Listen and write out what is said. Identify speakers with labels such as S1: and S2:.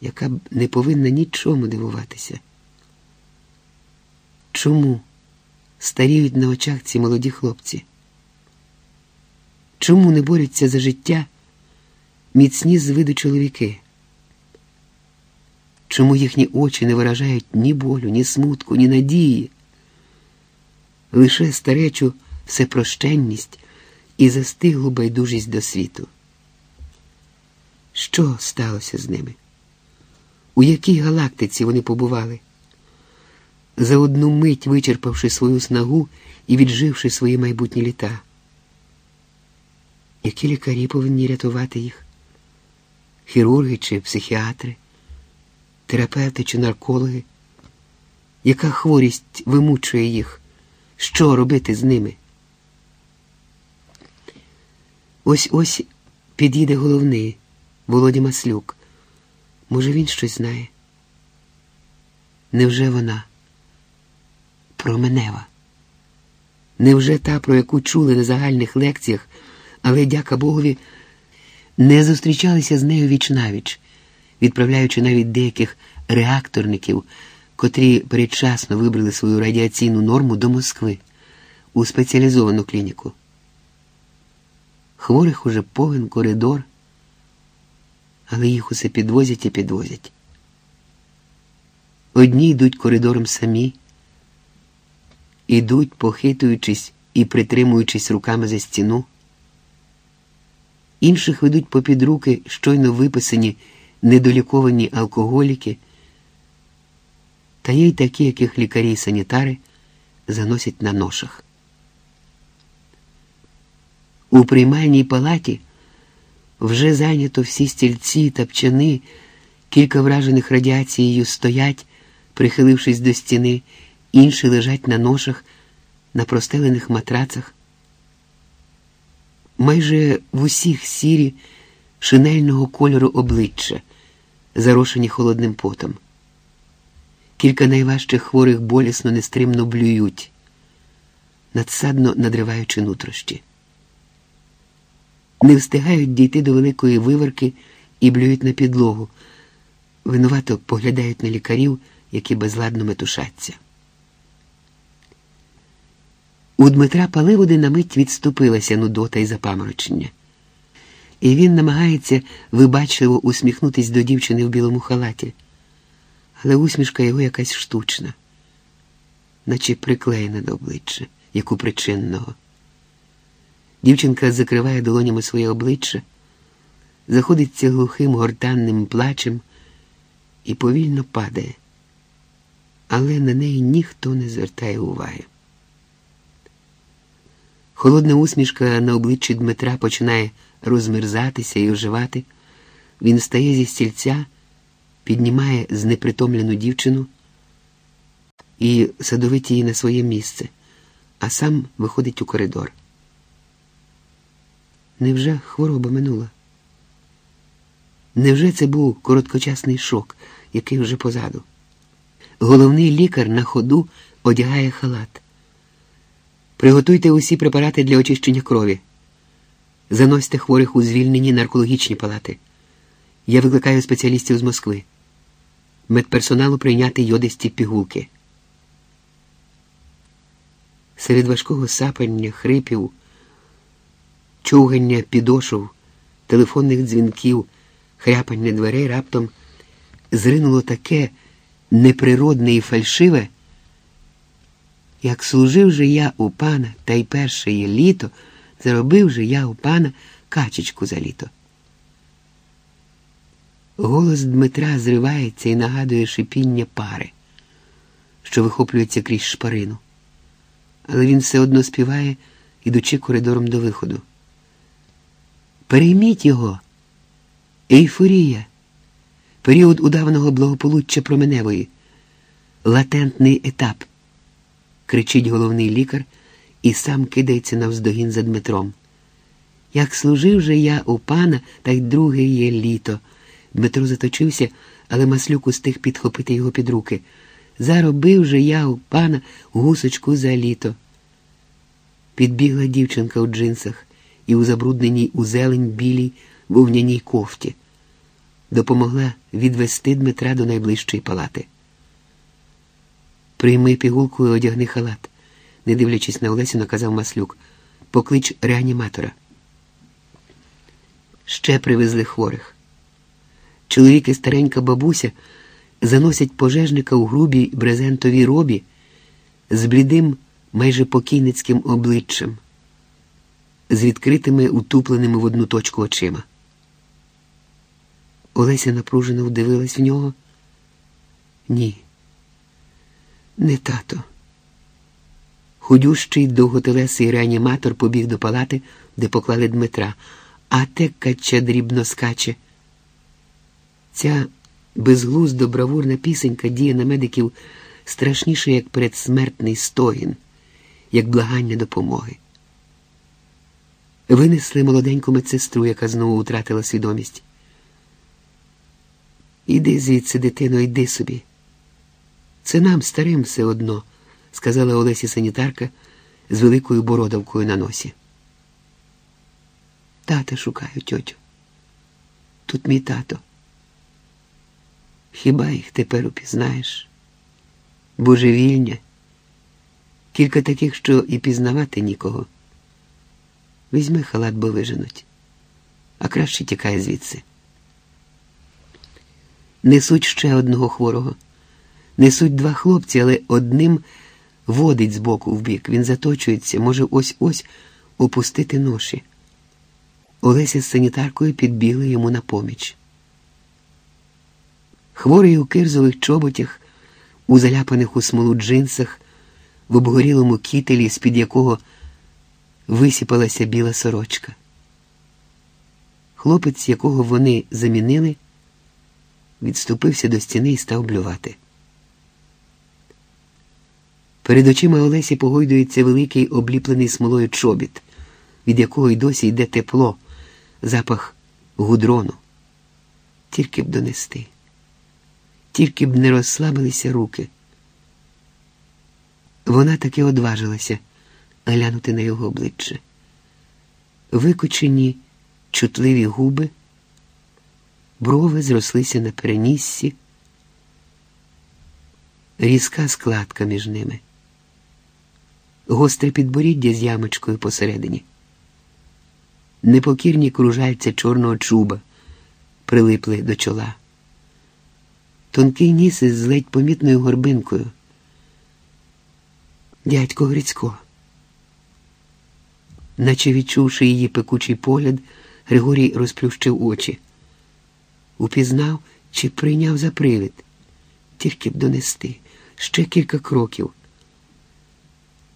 S1: яка б не повинна нічому дивуватися. Чому старіють на очах ці молоді хлопці? Чому не борються за життя міцні з виду чоловіки? Чому їхні очі не виражають ні болю, ні смутку, ні надії? Лише старечу всепрощенність і застиглу байдужість до світу. Що сталося з ними? У якій галактиці вони побували? За одну мить вичерпавши свою снагу і відживши свої майбутні літа. Які лікарі повинні рятувати їх? Хірурги чи психіатри, терапевти чи наркологи? Яка хворість вимучує їх? Що робити з ними? Ось ось підійде головний Володя Маслюк. Може, він щось знає? Невже вона? Променева? Невже та, про яку чули на загальних лекціях, але, дяка Богові, не зустрічалися з нею віч-навіч, відправляючи навіть деяких реакторників, котрі передчасно вибрали свою радіаційну норму до Москви у спеціалізовану клініку? Хворих уже повен коридор, але їх усе підвозять і підвозять. Одні йдуть коридором самі, ідуть, похитуючись і притримуючись руками за стіну. Інших ведуть попід руки щойно виписані недоліковані алкоголіки, та є й такі, яких лікарі й санітари заносять на ношах. У приймальній палаті вже зайнято всі стільці та пчани, кілька вражених радіацією стоять, прихилившись до стіни, інші лежать на ношах, на простелених матрацах. Майже в усіх сірі шинельного кольору обличчя, зарошені холодним потом. Кілька найважчих хворих болісно нестримно блюють, надсадно надриваючи нутрощі не встигають дійти до великої виварки і блюють на підлогу, винувато поглядають на лікарів, які безладно метушаться. У Дмитра Паливоди на мить відступилася нудота і запаморочення, і він намагається вибачливо усміхнутись до дівчини в білому халаті, але усмішка його якась штучна, наче приклеєна до обличчя, як у причинного. Дівчинка закриває долонями своє обличчя, заходиться глухим гортанним плачем і повільно падає, але на неї ніхто не звертає уваги. Холодна усмішка на обличчі Дмитра починає розмерзатися і оживати. Він стає зі стільця, піднімає знепритомлену дівчину і садовить її на своє місце, а сам виходить у коридор. Невже хвороба минула? Невже це був короткочасний шок, який вже позаду? Головний лікар на ходу одягає халат. Приготуйте усі препарати для очищення крові. Заносьте хворих у звільнені наркологічні палати. Я викликаю спеціалістів з Москви. Медперсоналу прийняти йодисті пігулки. Серед важкого сапання, хрипів човгання підошов, телефонних дзвінків, хряпання дверей раптом зринуло таке неприродне і фальшиве, як служив же я у пана, та й перше є літо, заробив же я у пана качечку за літо. Голос Дмитра зривається і нагадує шипіння пари, що вихоплюється крізь шпарину, але він все одно співає, ідучи коридором до виходу. Перейміть його. Ейфорія, період удаваного благополуччя променевої, латентний етап, кричить головний лікар і сам кидається навздогін за Дмитром. Як служив же я у пана, та й друге є літо. Дмитро заточився, але Маслюк устиг підхопити його під руки. Заробив же я у пана гусочку за літо. Підбігла дівчинка у джинсах і у забрудненій у зелень білій вовняній кофті. допомогла відвести Дмитра до найближчої палати. Прийми пігулку і одягни халат, не дивлячись на Олесю, наказав Маслюк. Поклич реаніматора. Ще привезли хворих. Чоловік і старенька бабуся заносять пожежника у грубій брезентовій робі з блідим, майже покійницьким обличчям, з відкритими утупленими в одну точку очима. Олеся напружено вдивилась в нього. Ні, не тато. Худющий довготелесий реаніматор побіг до палати, де поклали Дмитра, а те кача дрібно скаче. Ця безглуздо бравурна пісенька діє на медиків страшніше, як передсмертний стогін, як благання допомоги. Винесли молоденьку медсестру, яка знову втратила свідомість. Іди звідси, дитино, йди собі. Це нам, старим, все одно, сказала Олесі санітарка з великою бородавкою на носі. Тата шукаю, тьотю. Тут мій тато. Хіба їх тепер упізнаєш? Божевільня, кілька таких, що і пізнавати нікого. Візьми халат, бо виженуть, а краще тікай звідси. Несуть ще одного хворого. Несуть два хлопці, але одним водить з боку в бік. Він заточується, може ось ось опустити ноші. Олеся з санітаркою підбігли йому на поміч. Хворий у кирзових чоботях, у заляпаних у смолу джинсах, в обгорілому кітелі, з-під якого висіпалася біла сорочка. Хлопець, якого вони замінили, відступився до стіни і став блювати. Перед очима Олесі погойдується великий обліплений смолою чобіт, від якого й досі йде тепло, запах гудрону. Тільки б донести, тільки б не розслабилися руки. Вона таки одважилася глянути на його обличчя. Викочені чутливі губи, брови зрослися на переніссі, різка складка між ними гостре підборіддя з ямочкою посередині, непокірні кружальця чорного чуба прилипли до чола, тонкий ніс із ледь помітною горбинкою. Дядько Грицько. Наче відчувши її пекучий погляд, Григорій розплющив очі. Упізнав чи прийняв за привід, тільки б донести ще кілька кроків.